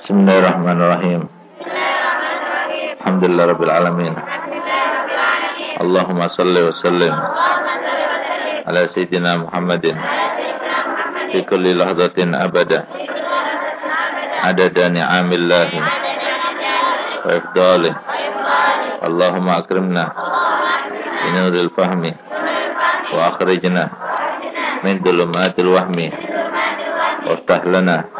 Bismillahirrahmanirrahim. Alhamdulillah Rabbil Alamin. Allahumma salli wa sallim ala Sayyidina Muhammadin. Fi kulli lahzatin abada. Adada ni'amillahi. Wa ifdalih Allahumma akrimna. Binuril fahmi. Wa akhrijna min dulumatil wahmi. Waftah lana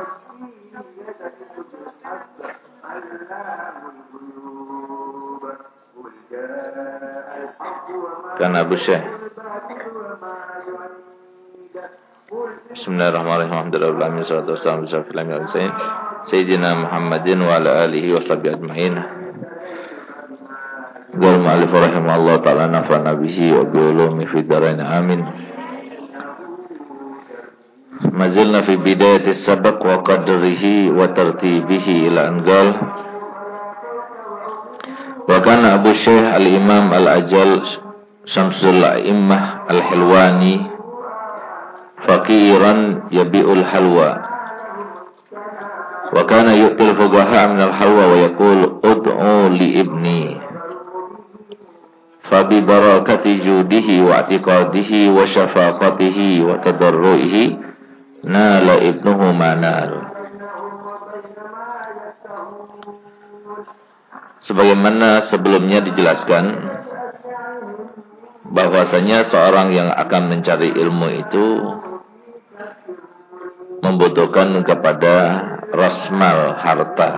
Ala sayyidina Muhammadin wa ala alihi wa sahbihi wa sallam Aina wasalna? Kan Abu Syekh. Bismillahirrahmanirrahim. Alhamdulillah Salatu wassalamu ala Sayyidina Muhammadin wa ala alihi wa sahbihi ajma'in. Qul ma'alif rahimahullah ta'ala nafa'na bihi wa bi'ulumi fi darain. Amin. Mazilna fi bidayati sabak wa qadrihi wa tartibihi ila angal Wa kana Abu Syekh al-Imam al-Ajal Syamsul A'immah Al-Hilwani Fakiran yabi'ul halwa. Wa kana yu'til fugaha min al-halwa wa yakul ud'u li ibni Sebagaimana sebelumnya dijelaskan bahwasanya seorang yang akan mencari ilmu itu membutuhkan kepada rasmal harta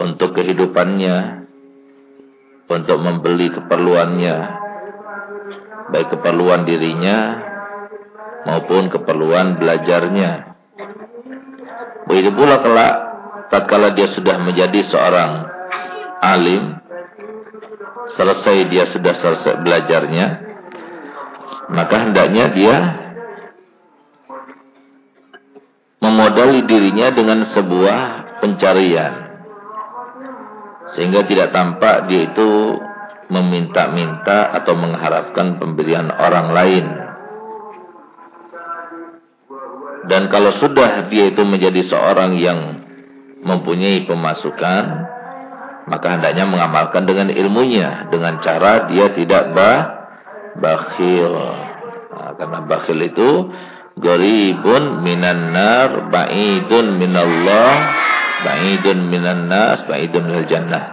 untuk kehidupannya, untuk membeli keperluannya, baik keperluan dirinya maupun keperluan belajarnya. Begitu pula kelak tatkala dia sudah menjadi seorang alim selesai dia sudah selesai belajarnya, maka hendaknya dia memodali dirinya dengan sebuah pencarian. Sehingga tidak tampak dia itu meminta-minta atau mengharapkan pemberian orang lain. Dan kalau sudah dia itu menjadi seorang yang mempunyai pemasukan, maka hendaknya mengamalkan dengan ilmunya dengan cara dia tidak bah bakhil. Nah, karena bakhil itu garibun minan nar ba'idun minallah ba'idun minan nas ba'idun minal jannah.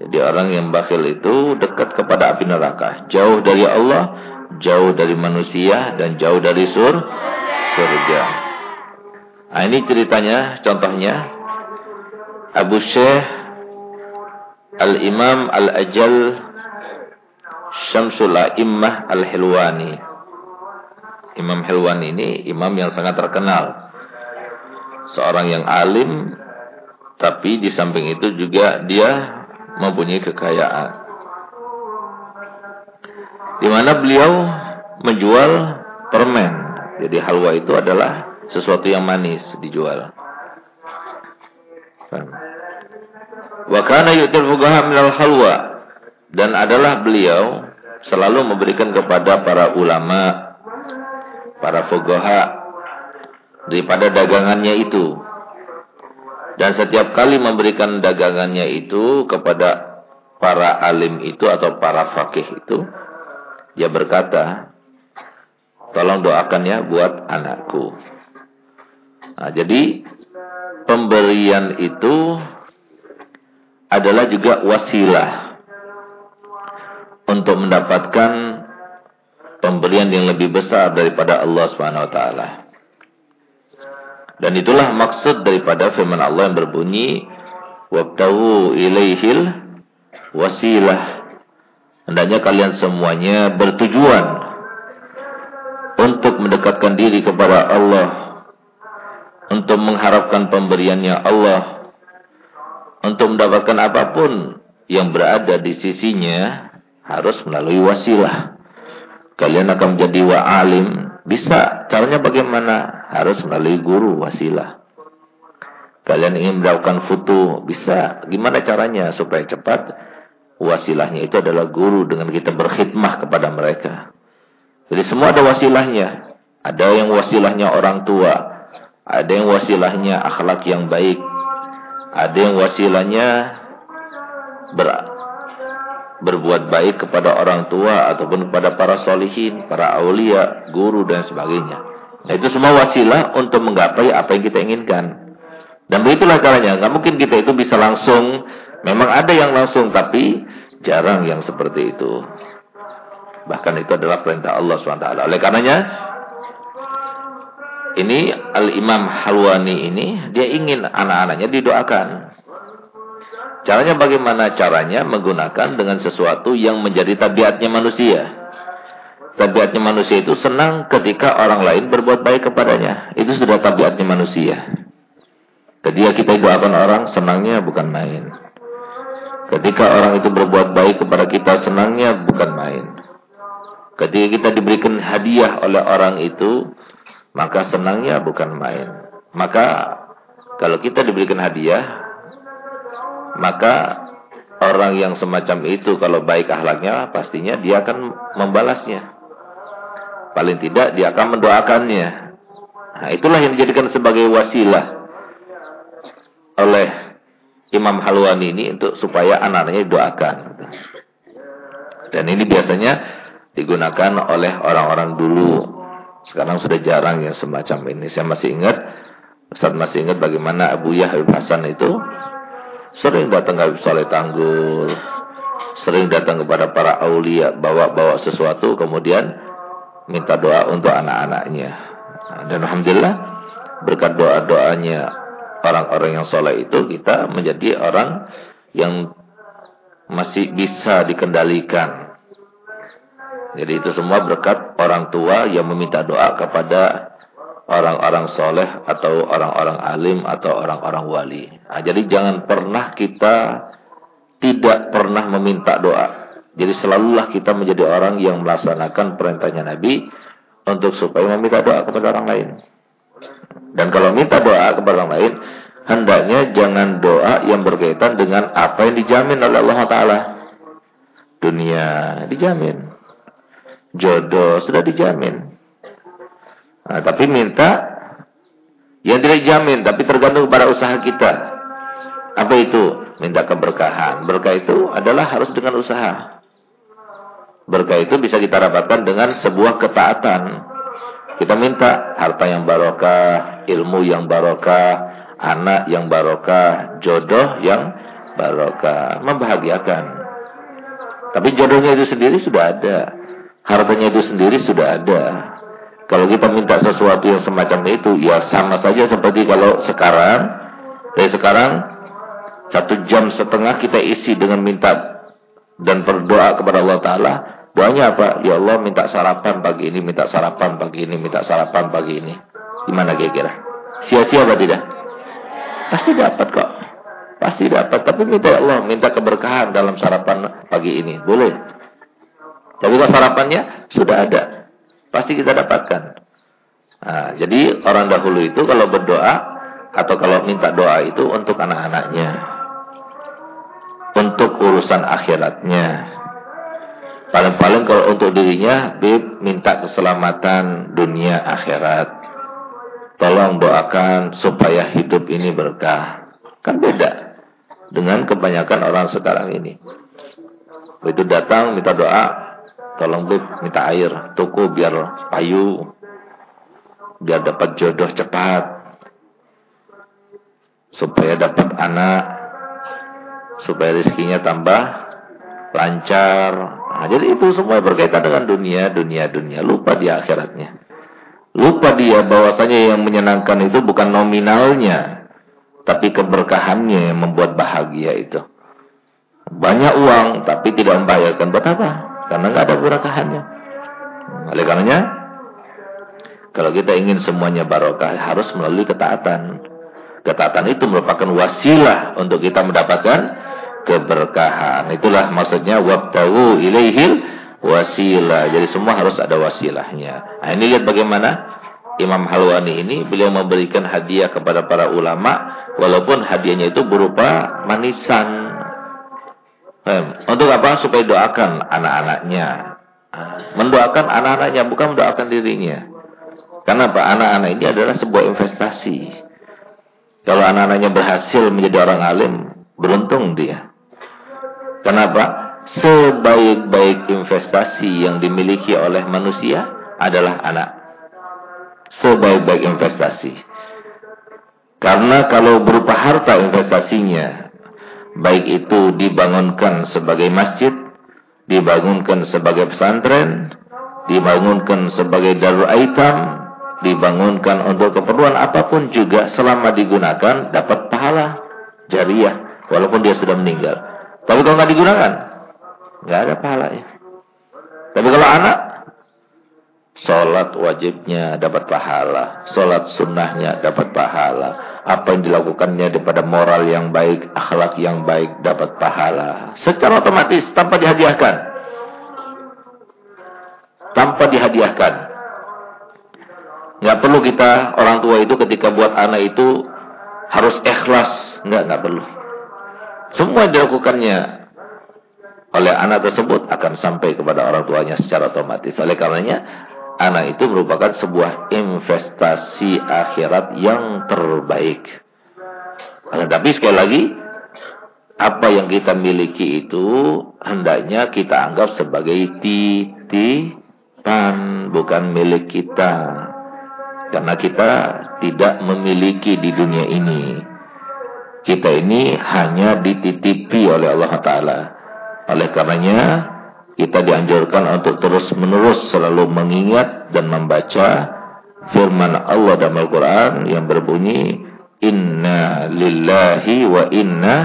Jadi orang yang bakhil itu dekat kepada api neraka. Jauh dari Allah jauh dari manusia dan jauh dari sur surga. Nah ini ceritanya contohnya. Abu Syekh Al-Imam Al-Ajal Syamsul A'immah Al-Hilwani Imam Hilwani ini imam yang sangat terkenal Seorang yang alim Tapi di samping itu juga dia mempunyai kekayaan di mana beliau menjual permen. Jadi halwa itu adalah sesuatu yang manis dijual. Wa kana yu'til fuqaha minal dan adalah beliau selalu memberikan kepada para ulama para fuqaha daripada dagangannya itu. Dan setiap kali memberikan dagangannya itu kepada para alim itu atau para fakih itu, dia berkata, tolong doakan ya buat anakku. Nah, jadi pemberian itu adalah juga wasilah untuk mendapatkan pemberian yang lebih besar daripada Allah Subhanahu wa taala. Dan itulah maksud daripada firman Allah yang berbunyi wabtahu ilaihil wasilah. Hendaknya kalian semuanya bertujuan untuk mendekatkan diri kepada Allah, untuk mengharapkan pemberiannya Allah, untuk mendapatkan apa pun yang berada di sisinya harus melalui wasilah. Kalian akan menjadi wa'alim. Bisa. Caranya bagaimana? Harus melalui guru wasilah. Kalian ingin mendapatkan foto. Bisa. Gimana caranya supaya cepat? Wasilahnya itu adalah guru dengan kita berkhidmah kepada mereka. Jadi semua ada wasilahnya. Ada yang wasilahnya orang tua. Ada yang wasilahnya akhlak yang baik. Ada yang wasilahnya ber berbuat baik kepada orang tua ataupun kepada para solihin, para aulia, guru dan sebagainya. Nah, itu semua wasilah untuk menggapai apa yang kita inginkan. Dan begitulah caranya. Nggak mungkin kita itu bisa langsung. Memang ada yang langsung, tapi jarang yang seperti itu. Bahkan itu adalah perintah Allah SWT. Oleh karenanya, ini Al-Imam Halwani ini, dia ingin anak-anaknya didoakan. Caranya bagaimana? Caranya menggunakan dengan sesuatu yang menjadi tabiatnya manusia. Tabiatnya manusia itu senang ketika orang lain berbuat baik kepadanya. Itu sudah tabiatnya manusia. Ketika kita doakan orang, senangnya bukan main. Ketika orang itu berbuat baik kepada kita, senangnya bukan main. Ketika kita diberikan hadiah oleh orang itu, maka senangnya bukan main. Maka kalau kita diberikan hadiah, maka orang yang semacam itu kalau baik akhlaknya pastinya dia akan membalasnya. Paling tidak dia akan mendoakannya. Nah, itulah yang dijadikan sebagai wasilah oleh Imam Halwani ini untuk supaya anak-anaknya didoakan. Dan ini biasanya digunakan oleh orang-orang dulu. Sekarang sudah jarang yang semacam ini. Saya masih ingat, Ustaz masih ingat bagaimana Abu Yahya Hasan itu Sering datang ke Saleh Tanggul. Sering datang kepada para aulia. Bawa-bawa sesuatu. Kemudian minta doa untuk anak-anaknya. Dan Alhamdulillah. Berkat doa-doanya orang-orang yang soleh itu. Kita menjadi orang yang masih bisa dikendalikan. Jadi itu semua berkat orang tua yang meminta doa kepada orang-orang soleh atau orang-orang alim atau orang-orang wali. Nah, jadi jangan pernah kita tidak pernah meminta doa. Jadi selalulah kita menjadi orang yang melaksanakan perintahnya Nabi untuk supaya meminta doa kepada orang lain. Dan kalau minta doa kepada orang lain, hendaknya jangan doa yang berkaitan dengan apa yang dijamin oleh Allah Taala. Dunia dijamin, jodoh sudah dijamin, Nah, tapi minta yang tidak jamin, tapi tergantung pada usaha kita. Apa itu? Minta keberkahan. Berkah itu adalah harus dengan usaha. Berkah itu bisa kita dapatkan dengan sebuah ketaatan. Kita minta harta yang barokah, ilmu yang barokah, anak yang barokah, jodoh yang barokah, membahagiakan. Tapi jodohnya itu sendiri sudah ada. Hartanya itu sendiri sudah ada. Kalau kita minta sesuatu yang semacam itu, ya sama saja seperti kalau sekarang, dari sekarang, satu jam setengah kita isi dengan minta dan berdoa kepada Allah Ta'ala. Doanya apa? Ya Allah minta sarapan pagi ini, minta sarapan pagi ini, minta sarapan pagi ini. Gimana kira-kira? Sia-sia apa tidak? Pasti dapat kok. Pasti dapat. Tapi minta ya Allah, minta keberkahan dalam sarapan pagi ini. Boleh. Tapi kalau sarapannya sudah ada. Pasti kita dapatkan. Nah, jadi orang dahulu itu kalau berdoa atau kalau minta doa itu untuk anak-anaknya. Untuk urusan akhiratnya. Paling-paling kalau untuk dirinya, bib minta keselamatan dunia akhirat. Tolong doakan supaya hidup ini berkah. Kan beda dengan kebanyakan orang sekarang ini. Begitu datang minta doa, Tolong bu minta air toko biar payu. Biar dapat jodoh cepat. supaya dapat anak, supaya rezekinya tambah lancar. Nah, jadi itu semua berkaitan dengan dunia, dunia, dunia. Lupa dia akhiratnya. Lupa dia bahwasanya yang menyenangkan itu bukan nominalnya, tapi keberkahannya yang membuat bahagia itu. Banyak uang tapi tidak membahayakan buat apa? Karena nggak ada keberkahannya. Oleh karenanya, kalau kita ingin semuanya barokah harus melalui ketaatan. Ketaatan itu merupakan wasilah untuk kita mendapatkan keberkahan. Itulah maksudnya wabtahu ilaihil wasilah. Jadi semua harus ada wasilahnya. Nah, ini lihat bagaimana Imam Halwani ini beliau memberikan hadiah kepada para ulama walaupun hadiahnya itu berupa manisan. Untuk apa? Supaya doakan anak-anaknya. Mendoakan anak-anaknya bukan mendoakan dirinya. Karena apa? Anak-anak ini adalah sebuah investasi. Kalau anak-anaknya berhasil menjadi orang alim, beruntung dia. Kenapa? Sebaik-baik investasi yang dimiliki oleh manusia adalah anak. Sebaik-baik investasi. Karena kalau berupa harta investasinya, baik itu dibangunkan sebagai masjid, dibangunkan sebagai pesantren, dibangunkan sebagai darul aitam, dibangunkan untuk keperluan apa pun juga selama digunakan dapat pahala jariah walaupun dia sudah meninggal. Tapi kalau nggak digunakan, nggak ada pahalanya. Tapi kalau anak, sholat wajibnya dapat pahala, sholat sunnahnya dapat pahala, apa yang dilakukannya daripada moral yang baik, akhlak yang baik dapat pahala. Secara otomatis tanpa dihadiahkan, tanpa dihadiahkan. Nggak perlu kita orang tua itu ketika buat anak itu harus ikhlas, nggak nggak perlu. Semua dilakukannya oleh anak tersebut akan sampai kepada orang tuanya secara otomatis. Oleh karenanya anak itu merupakan sebuah investasi akhirat yang terbaik. Tapi sekali lagi apa yang kita miliki itu hendaknya kita anggap sebagai titipan bukan milik kita. Karena kita tidak memiliki di dunia ini. Kita ini hanya dititipi oleh Allah Ta'ala. Oleh karenanya, kita dianjurkan untuk terus-menerus selalu mengingat dan membaca firman Allah dalam Al-Quran yang berbunyi, Inna lillahi wa inna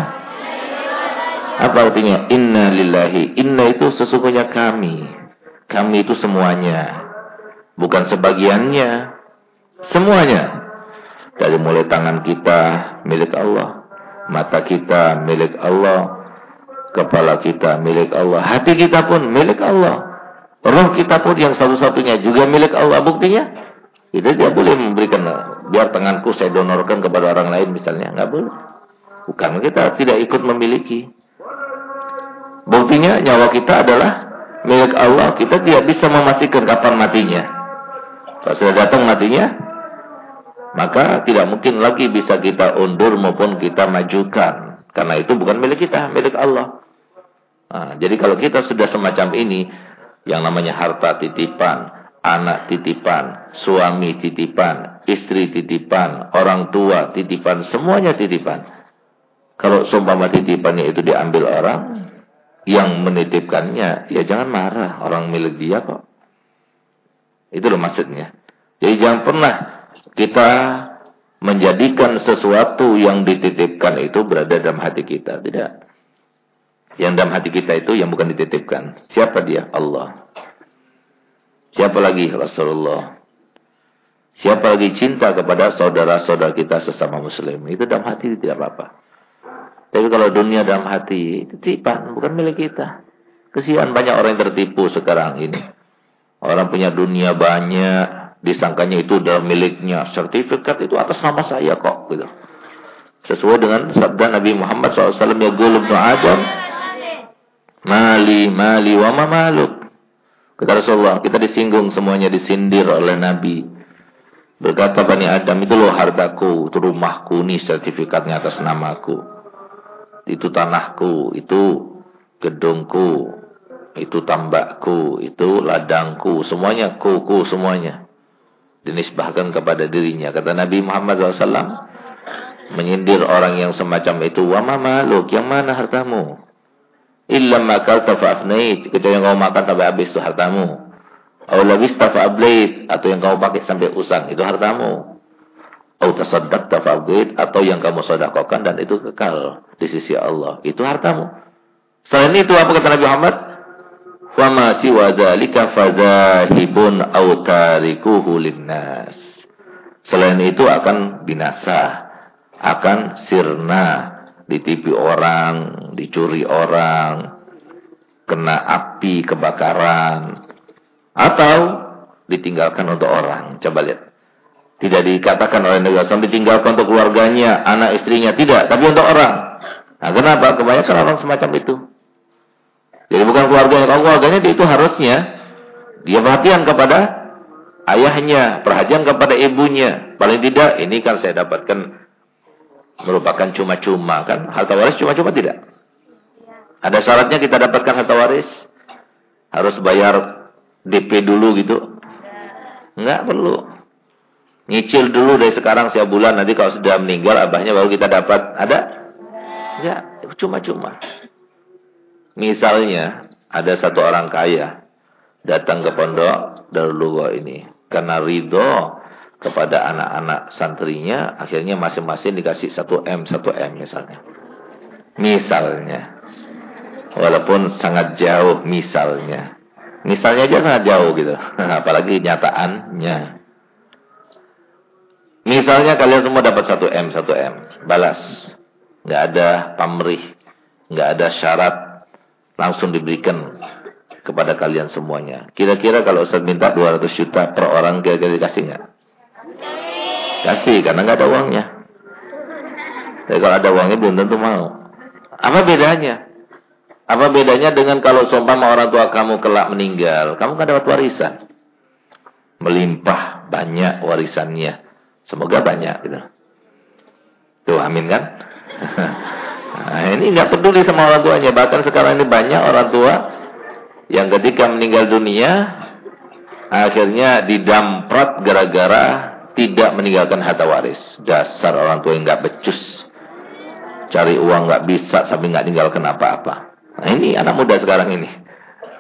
apa artinya? Inna lillahi. Inna itu sesungguhnya kami. Kami itu semuanya. Bukan sebagiannya. Semuanya. Dari mulai tangan kita milik Allah. Mata kita milik Allah. Kepala kita milik Allah. Hati kita pun milik Allah. Roh kita pun yang satu-satunya juga milik Allah. Buktinya, kita tidak boleh memberikan, biar tanganku saya donorkan kepada orang lain misalnya. Nggak boleh. Bukan kita tidak ikut memiliki. Buktinya nyawa kita adalah milik Allah. Kita tidak bisa memastikan kapan matinya. Kalau sudah datang matinya, maka tidak mungkin lagi bisa kita undur maupun kita majukan. Karena itu bukan milik kita, milik Allah. Nah, jadi kalau kita sudah semacam ini, yang namanya harta titipan, anak titipan, suami titipan, istri titipan, orang tua titipan, semuanya titipan. Kalau sumpama titipannya itu diambil orang, yang menitipkannya, ya jangan marah, orang milik dia kok. Itu loh maksudnya. Jadi jangan pernah kita menjadikan sesuatu yang dititipkan itu berada dalam hati kita. Tidak. Yang dalam hati kita itu yang bukan dititipkan. Siapa dia? Allah. Siapa lagi? Rasulullah. Siapa lagi cinta kepada saudara-saudara kita sesama muslim. Itu dalam hati tidak apa-apa. Tapi kalau dunia dalam hati, titipan, bukan milik kita. Kesian banyak orang yang tertipu sekarang ini. Orang punya dunia banyak, disangkanya itu dalam miliknya sertifikat itu atas nama saya kok gitu sesuai dengan sabda Nabi Muhammad SAW ya gulub Adam mali mali wa ma maluk kata Rasulullah kita disinggung semuanya disindir oleh Nabi berkata Bani Adam itu loh hartaku itu rumahku ini sertifikatnya atas namaku itu tanahku itu gedungku itu tambakku itu ladangku semuanya kuku semuanya dinisbahkan kepada dirinya. Kata Nabi Muhammad SAW, menyindir orang yang semacam itu, "Wa ma maluk? Yang mana hartamu?" Illa makal tafa'afnait. Kecuali yang kau makan sampai habis itu hartamu. Atau labis tafa'ablait. Atau yang kamu pakai sampai usang. Itu hartamu. Atau tasaddaq tafa'ablait. Atau yang kamu sodakokan dan itu kekal di sisi Allah. Itu hartamu. Selain itu apa kata Nabi Muhammad? Fama siwa dzalika fadzahibun aw tarikuhu linnas. Selain itu akan binasa, akan sirna, ditipi orang, dicuri orang, kena api kebakaran, atau ditinggalkan untuk orang. Coba lihat. Tidak dikatakan oleh Nabi SAW ditinggalkan untuk keluarganya, anak istrinya. Tidak, tapi untuk orang. Nah, kenapa? Kebanyakan orang semacam itu. Jadi bukan keluarganya. Kalau keluarganya itu harusnya dia perhatian kepada ayahnya, perhatian kepada ibunya. Paling tidak, ini kan saya dapatkan merupakan cuma-cuma kan? Harta waris cuma-cuma tidak? Ada syaratnya kita dapatkan harta waris? Harus bayar DP dulu gitu? Enggak perlu. Nyicil dulu dari sekarang setiap bulan nanti kalau sudah meninggal abahnya baru kita dapat. Ada? Enggak, cuma-cuma. Misalnya ada satu orang kaya datang ke pondok Darul ini karena ridho kepada anak-anak santrinya, akhirnya masing-masing dikasih 1M, 1M misalnya. Misalnya. Walaupun sangat jauh misalnya. Misalnya aja sangat jauh gitu. Apalagi nyataannya. Misalnya kalian semua dapat 1M, 1M. Balas. Nggak ada pamrih. Nggak ada syarat. Langsung diberikan kepada kalian semuanya. Kira-kira kalau Ustaz minta 200 juta per orang, kira-kira dikasih nggak? Kasih karena nggak ada uangnya. Tapi kalau ada uangnya belum tentu mau. Apa bedanya? Apa bedanya dengan kalau seumpama orang tua kamu kelak meninggal, kamu kan dapat warisan. Melimpah banyak warisannya. Semoga banyak gitu. Tuh amin kan? nah, ini nggak peduli sama orang tuanya. Bahkan sekarang ini banyak orang tua yang ketika meninggal dunia akhirnya didamprat gara-gara tidak meninggalkan harta waris. Dasar orang tua yang nggak becus. Cari uang nggak bisa sampai nggak tinggalkan apa-apa. Nah ini anak muda sekarang ini.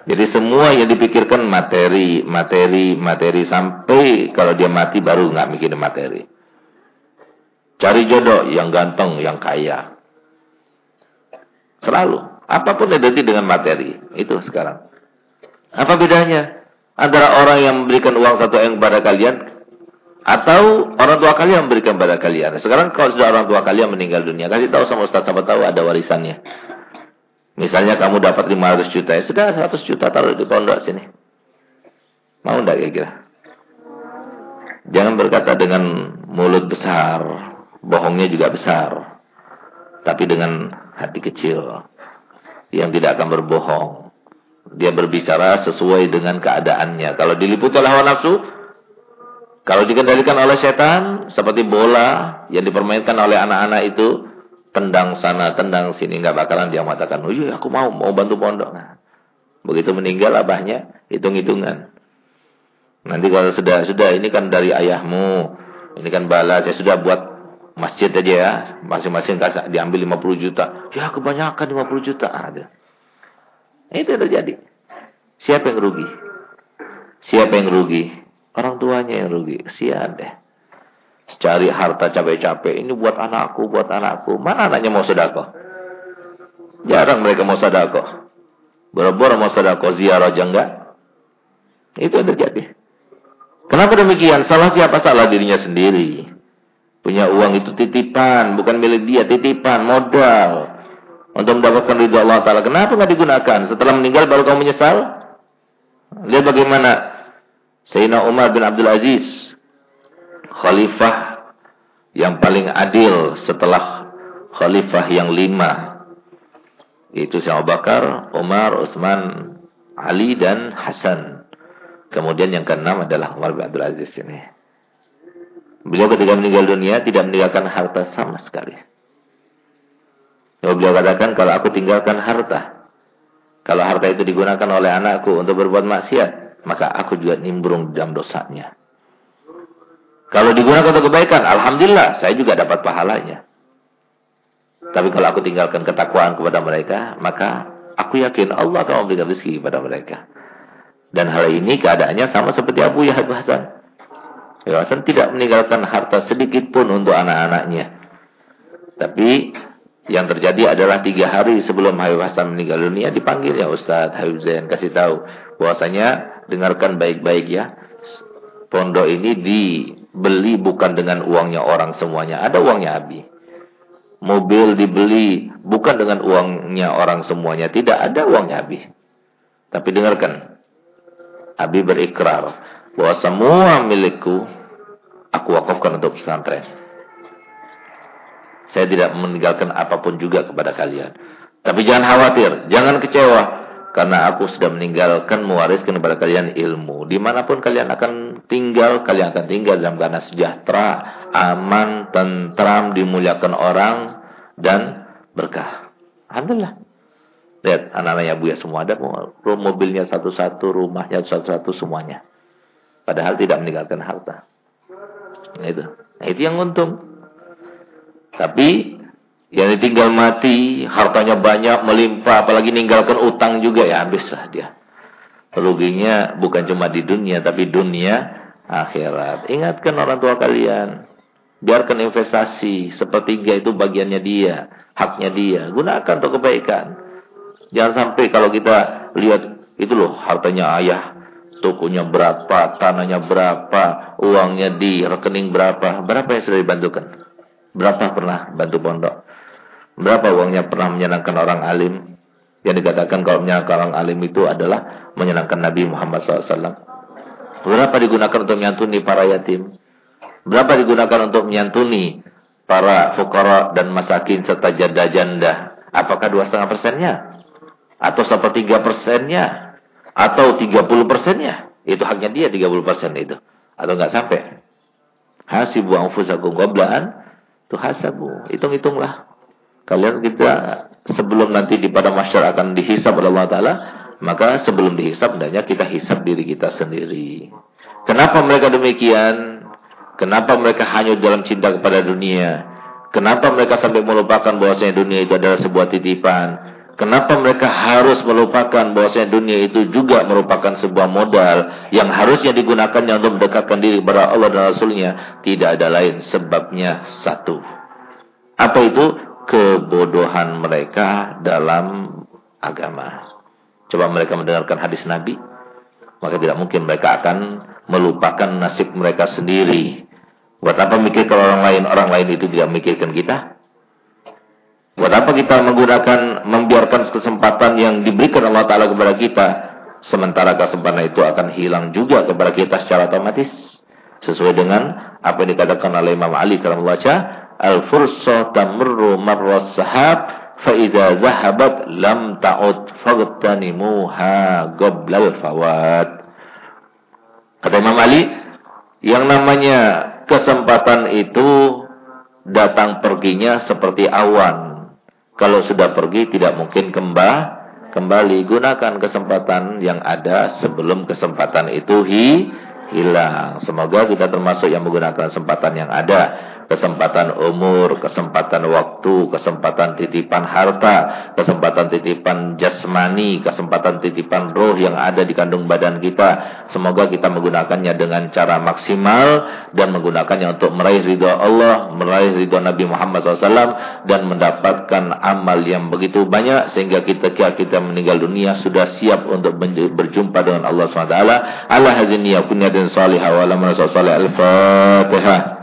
Jadi semua yang dipikirkan materi, materi, materi sampai kalau dia mati baru nggak mikirin materi. Cari jodoh yang ganteng, yang kaya. Selalu. Apa pun identik dengan materi. Itu sekarang. Apa bedanya? Antara orang yang memberikan uang satu yang kepada kalian atau orang tua kalian memberikan pada kalian. Sekarang kalau sudah orang tua kalian meninggal dunia, kasih tahu sama Ustaz sama tahu ada warisannya. Misalnya kamu dapat 500 juta, ya sudah 100 juta taruh di pondok sini. Mau enggak kira-kira? Jangan berkata dengan mulut besar, bohongnya juga besar. Tapi dengan hati kecil yang tidak akan berbohong. Dia berbicara sesuai dengan keadaannya. Kalau diliputi oleh hawa nafsu, kalau dikendalikan oleh setan, seperti bola yang dipermainkan oleh anak-anak itu, tendang sana, tendang sini, nggak bakalan dia mengatakan, oh iya aku mau, mau bantu pondok. Nah, begitu meninggal abahnya, hitung-hitungan. Nanti kalau sudah, sudah ini kan dari ayahmu, ini kan balas, saya sudah buat masjid aja ya, masing-masing diambil 50 juta. Ya kebanyakan 50 juta ada. Itu terjadi. Siapa yang rugi? Siapa yang rugi? Orang tuanya yang rugi. Kesian deh. Cari harta capek-capek. Ini buat anakku, buat anakku. Mana anaknya mau sedekah? Jarang mereka mau sedekah. Boro-boro mau sedekah ziarah aja enggak. Itu yang terjadi. Kenapa demikian? Salah siapa? Salah dirinya sendiri. Punya uang itu titipan, bukan milik dia, titipan, modal. Untuk mendapatkan ridha Allah Ta'ala. Kenapa nggak digunakan? Setelah meninggal baru kamu menyesal? Lihat bagaimana Sayyidina Umar bin Abdul Aziz khalifah yang paling adil setelah khalifah yang lima itu Sayyidina Abu Bakar, Umar, Utsman, Ali dan Hasan. Kemudian yang keenam adalah Umar bin Abdul Aziz ini. Beliau ketika meninggal dunia tidak meninggalkan harta sama sekali. Beliau katakan kalau aku tinggalkan harta, kalau harta itu digunakan oleh anakku untuk berbuat maksiat, maka aku juga nimbrung dalam dosanya. Kalau digunakan untuk kebaikan, alhamdulillah saya juga dapat pahalanya. Tapi kalau aku tinggalkan ketakwaan kepada mereka, maka aku yakin Allah akan memberikan rezeki kepada mereka. Dan hal ini keadaannya sama seperti Abu Yahya Hasan. Abu Hasan tidak meninggalkan harta sedikit pun untuk anak-anaknya. Tapi yang terjadi adalah tiga hari sebelum Habib Hasan meninggal dunia dipanggil ya Ustaz Habib Zain kasih tahu bahwasanya dengarkan baik-baik ya. Pondok ini dibeli bukan dengan uangnya orang semuanya. Ada uangnya Abi mobil dibeli bukan dengan uangnya orang semuanya. Tidak ada uangnya Abi tapi dengarkan. Abi berikrar. Bahwa semua milikku aku wakafkan untuk pesantren. Saya tidak meninggalkan apa pun juga kepada kalian. Tapi jangan khawatir, jangan kecewa. Karena aku sudah meninggalkan mewariskan kepada kalian ilmu. Di mana pun kalian akan tinggal, kalian akan tinggal dalam keadaan sejahtera, aman, tentram, dimuliakan orang, dan berkah. Alhamdulillah. Lihat anak-anaknya Buya semua ada mobilnya satu-satu, rumahnya satu-satu semuanya. Padahal tidak meninggalkan harta. Nah itu. Nah, itu yang untung. Tapi yang ditinggal mati, hartanya banyak, melimpah, apalagi ninggalkan utang juga ya habislah dia. Ruginya bukan cuma di dunia, tapi dunia akhirat. Ingatkan orang tua kalian. Biarkan investasi, sepertiga itu bagiannya dia, haknya dia. Gunakan untuk kebaikan. Jangan sampai kalau kita lihat, itu loh hartanya ayah. Tokonya berapa, tanahnya berapa, uangnya di rekening berapa. Berapa yang sudah dibantukan? Berapa pernah bantu pondok? Berapa uangnya pernah menyenangkan orang alim? Yang dikatakan kalau menyenangkan orang alim itu adalah menyenangkan Nabi Muhammad SAW. Berapa digunakan untuk menyantuni para yatim? Berapa digunakan untuk menyantuni para fukara dan masakin serta janda-janda? Apakah dua setengah persennya? Atau sepertiga persennya? Atau tiga puluh persennya? Itu haknya dia tiga puluh persen itu. Atau enggak sampai? Hasibu anfusakum qablaan itu hasabu. Hitung-hitunglah. Kalian kita sebelum nanti di pada masyarakat akan dihisab oleh Allah Ta'ala. Maka sebelum dihisab, hendaknya kita hisab diri kita sendiri. Kenapa mereka demikian? Kenapa mereka hanya dalam cinta kepada dunia? Kenapa mereka sampai melupakan bahwasanya dunia itu adalah sebuah titipan? Kenapa mereka harus melupakan bahwasanya dunia itu juga merupakan sebuah modal yang harusnya digunakannya untuk mendekatkan diri kepada Allah dan Rasulnya? Tidak ada lain sebabnya satu. Apa itu? Kebodohan mereka dalam agama. Coba mereka mendengarkan hadis Nabi, maka tidak mungkin mereka akan melupakan nasib mereka sendiri. Buat apa mikir kalau orang lain, orang lain itu tidak memikirkan kita? Buat apa kita menggunakan, membiarkan kesempatan yang diberikan Allah Ta'ala kepada kita. Sementara kesempatan itu akan hilang juga kepada kita secara otomatis. Sesuai dengan apa yang dikatakan oleh Imam Ali dalam membaca. Al-fursa tamurru marras sahab. Fa'idha zahabat lam ta'ud fagtanimuha goblal fawad. Kata Imam Ali, yang namanya kesempatan itu datang perginya seperti awan kalau sudah pergi tidak mungkin kembali. Kembali gunakan kesempatan yang ada sebelum kesempatan itu hi, hilang. Semoga kita termasuk yang menggunakan kesempatan yang ada kesempatan umur, kesempatan waktu, kesempatan titipan harta, kesempatan titipan jasmani, kesempatan titipan roh yang ada di kandung badan kita. Semoga kita menggunakannya dengan cara maksimal dan menggunakannya untuk meraih ridho Allah, meraih ridho Nabi Muhammad SAW dan mendapatkan amal yang begitu banyak sehingga kita kita meninggal dunia sudah siap untuk berjumpa dengan Allah SWT. Allah hazini ya kunyatin salihah wa alamun salih al-fatihah.